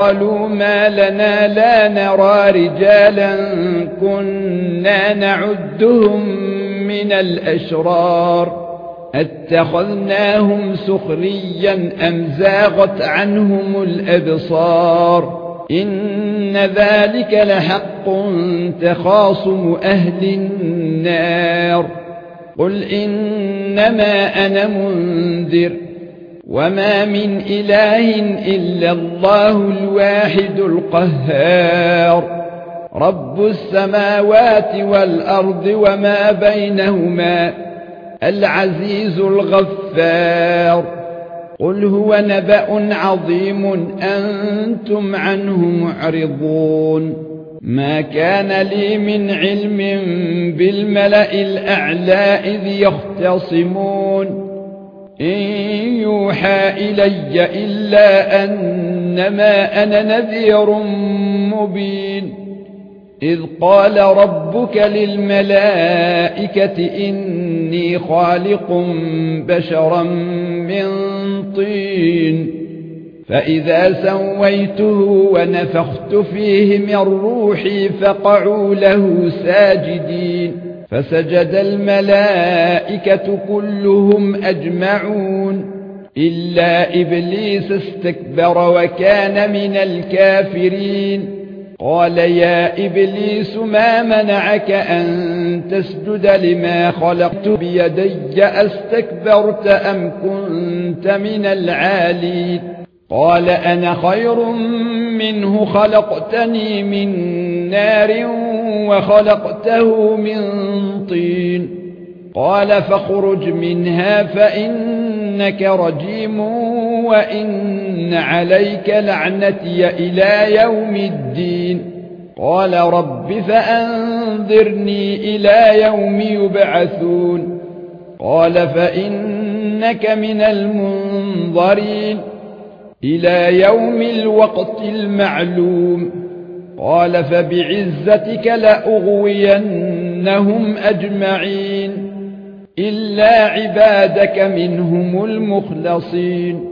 قالوا ما لنا لا نرى رجالا كنا نعدهم من الأشرار أتخذناهم سخريا أم زاغت عنهم الأبصار إن ذلك لحق تخاصم أهل النار قل إنما أنا منذر وما من اله الا الله الواحد القهار رب السماوات والارض وما بينهما العزيز الغفار قل هو نبأ عظيم أنتم عنه معرضون ما كان لي من علم بالملأ الاعلى اذ يختصمون ان يوحى إلي إلا أنما أنا نذير مبين. إذ قال ربك للملائكة إني خالق بشرا من طين. فإذا سويته ونفخت فيه من روحي فقعوا له ساجدين. فسجد الملائكة كلهم أجمعون. إلا إبليس استكبر وكان من الكافرين. قال يا إبليس ما منعك أن تسجد لما خلقت بيدي؟ أستكبرت أم كنت من العالين؟ قال أنا خير منه خلقتني من نار وخلقته من طين. قال فاخرج منها فإنك رجيم وإن عليك لعنتي إلى يوم الدين. قال رب فانظرني إلى يوم يبعثون. قال فإنك من المنظرين إلى يوم الوقت المعلوم. قال فبعزتك لأغوينهم أجمعين. إلا عبادك منهم المخلصين.